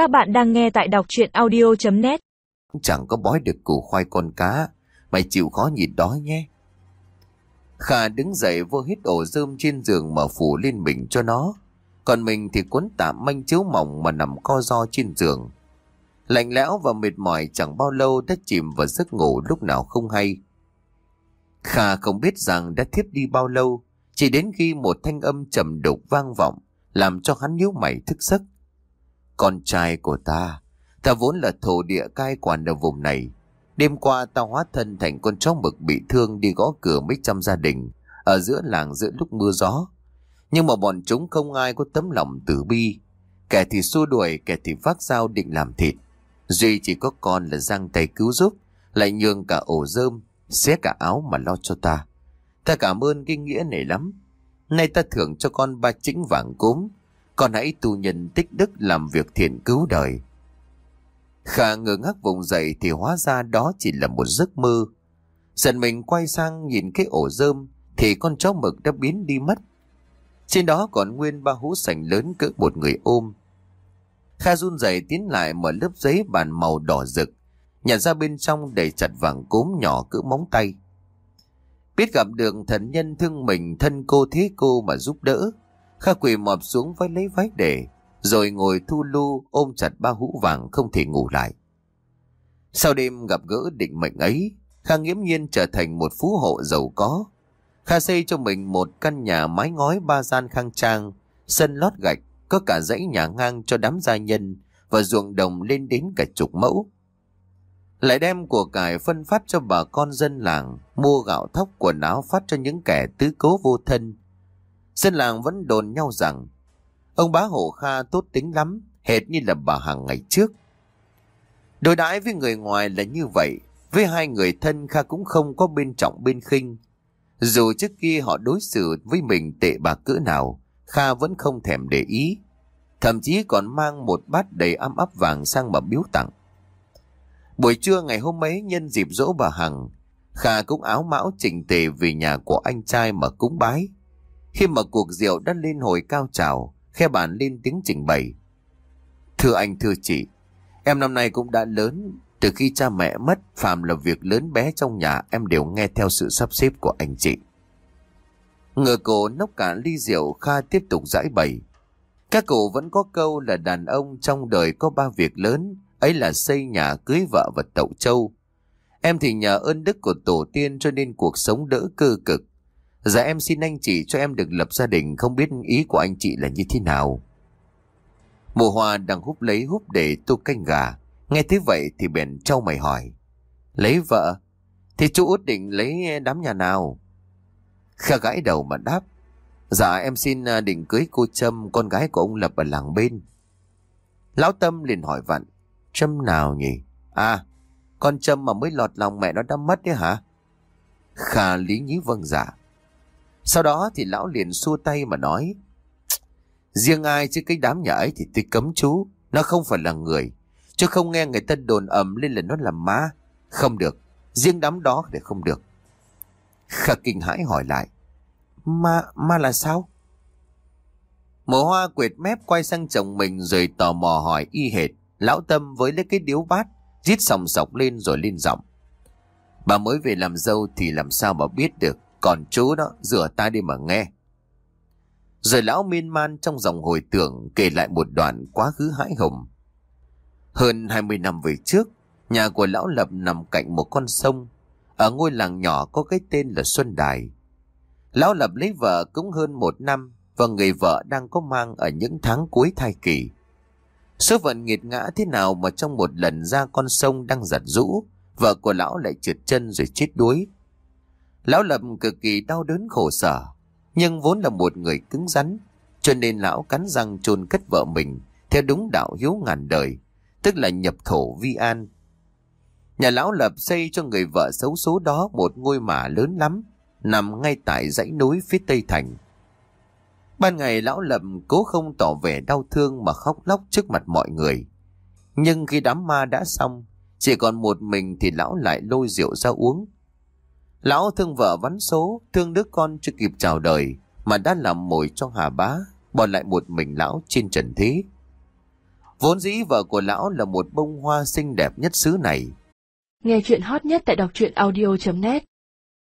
Các bạn đang nghe tại đọc chuyện audio.net Chẳng có bói được củ khoai con cá. Mày chịu khó nhịn đói nhé. Khả đứng dậy vô hít ổ rơm trên giường mà phủ lên mình cho nó. Còn mình thì cuốn tạm manh chiếu mỏng mà nằm co ro trên giường. Lạnh lẽo và mệt mỏi chẳng bao lâu đã chìm vào giấc ngủ lúc nào không hay. Kha không biết rằng đã thiếp đi bao lâu, Chỉ đến khi một thanh âm trầm đục vang vọng, Làm cho hắn nhíu mày thức giấc. Con trai của ta. Ta vốn là thổ địa cai quản ở vùng này. Đêm qua ta hóa thân thành con chó mực bị thương đi gõ cửa mấy trăm gia đình Ở giữa làng giữa lúc mưa gió. Nhưng mà bọn chúng không ai có tấm lòng tử bi. Kẻ thì xua đuổi, kẻ thì vác dao định làm thịt. Duy chỉ có con là giang tay cứu giúp, Lại nhường cả ổ rơm, Xé cả áo mà lo cho ta. Ta cảm ơn cái nghĩa này lắm. Nay ta thưởng cho con ba chính vàng cốm con hãy tu nhân tích đức làm việc thiện cứu đời Khả ngơ ngác vùng dậy thì hóa ra đó chỉ là một giấc mơ. Dần mình quay sang nhìn cái ổ rơm thì con chó mực đã biến đi mất. Trên đó còn nguyên ba hũ sành lớn cỡ một người ôm. Kha run rẩy tiến lại mở lớp giấy bàn màu đỏ rực, nhặt ra bên trong đầy chặt vàng cốm nhỏ cỡ móng tay. Biết gặp được thần nhân thương mình thân cô thế cô mà giúp đỡ, Kha quỳ mọp xuống với lấy váy để, rồi ngồi thu lu ôm chặt ba hũ vàng không thể ngủ lại. Sau đêm gặp gỡ định mệnh ấy, Kha nghiễm nhiên trở thành một phú hộ giàu có. Kha xây cho mình một căn nhà mái ngói ba gian khang trang, sân lót gạch, có cả dãy nhà ngang cho đám gia nhân và ruộng đồng lên đến cả chục mẫu. Lại đem của cải phân phát cho bà con dân làng, mua gạo thóc quần áo phát cho những kẻ tứ cố vô thân. Dân làng vẫn đồn nhau rằng Ông bá hộ Kha tốt tính lắm, hệt như là bà hàng ngày trước. Đối đãi với người ngoài là như vậy, với hai người thân Kha cũng không có bên trọng bên khinh. Dù trước kia họ đối xử với mình tệ bạc cỡ nào, Kha vẫn không thèm để ý. Thậm chí còn mang một bát đầy ấm áp vàng sang mà biếu tặng. Buổi trưa ngày hôm ấy nhân dịp dỗ bà Hằng, Kha cũng áo mão chỉnh tề về nhà của anh trai mà cúng bái. Khi mà cuộc rượu đã lên hồi cao trào, khe bản lên tiếng trình bày. Thưa anh thưa chị, em năm nay cũng đã lớn, từ khi cha mẹ mất, phàm là việc lớn bé trong nhà em đều nghe theo sự sắp xếp của anh chị. Ngờ cổ nốc cả ly rượu Kha tiếp tục giải bày. Các cụ vẫn có câu là đàn ông trong đời có ba việc lớn, ấy là xây nhà, cưới vợ và tậu châu. Em thì nhờ ơn đức của tổ tiên cho nên cuộc sống đỡ cơ cực. Dạ em xin anh chị cho em được lập gia đình không biết ý của anh chị là như thế nào. Mùa hoa đang húp lấy húp để tô canh gà. Nghe thế vậy thì bèn trao mày hỏi. Lấy vợ? Thì chú út định lấy đám nhà nào? Kha gãi đầu mà đáp. Dạ em xin à, định cưới cô Trâm, con gái của ông Lập ở làng bên. Lão Tâm liền hỏi vặn. Trâm nào nhỉ? À, con Trâm mà mới lọt lòng mẹ nó đã mất đấy hả? Kha lý nhí vâng dạ. Sau đó thì lão liền xua tay mà nói Riêng ai chứ cái đám nhà ấy thì tôi cấm chú Nó không phải là người. Chứ không nghe người ta đồn ầm lên là nó là má, Không được Riêng đám đó thì không được. Khả kinh hãi hỏi lại Ma, ma là sao? Mộ hoa quệt mép quay sang chồng mình rồi tò mò hỏi y hệt. Lão Tâm với lấy cái điếu bát Rít sòng sọc lên rồi lên giọng Bà mới về làm dâu thì làm sao mà biết được? Còn chú đó rửa tay đi mà nghe. Rồi lão miên man trong dòng hồi tưởng kể lại một đoạn quá khứ hãi hùng. Hơn 20 năm về trước, nhà của lão Lập nằm cạnh một con sông. Ở ngôi làng nhỏ có cái tên là Xuân Đài. Lão Lập lấy vợ cũng hơn một năm và người vợ đang có mang ở những tháng cuối thai kỳ. Số phận nghiệt ngã thế nào mà trong một lần ra con sông đang giặt rũ, vợ của lão lại trượt chân rồi chết đuối. Lão Lâm cực kỳ đau đớn khổ sở, nhưng vốn là một người cứng rắn, cho nên lão cắn răng chôn cất vợ mình theo đúng đạo hiếu ngàn đời, tức là nhập thổ vi an. Nhà lão Lập xây cho người vợ xấu số đó một ngôi mả lớn lắm, nằm ngay tại dãy núi phía tây thành. Ban ngày lão Lập cố không tỏ vẻ đau thương mà khóc lóc trước mặt mọi người. Nhưng khi đám ma đã xong, chỉ còn một mình thì lão lại lôi rượu ra uống. Lão thương vợ vắn số, thương đứa con chưa kịp chào đời, mà đã làm mồi cho hà bá, bỏ lại một mình lão trên trần thế. Vốn dĩ vợ của lão là một bông hoa xinh đẹp nhất xứ này. Nghe chuyện hot nhất tại đọc truyện audio.net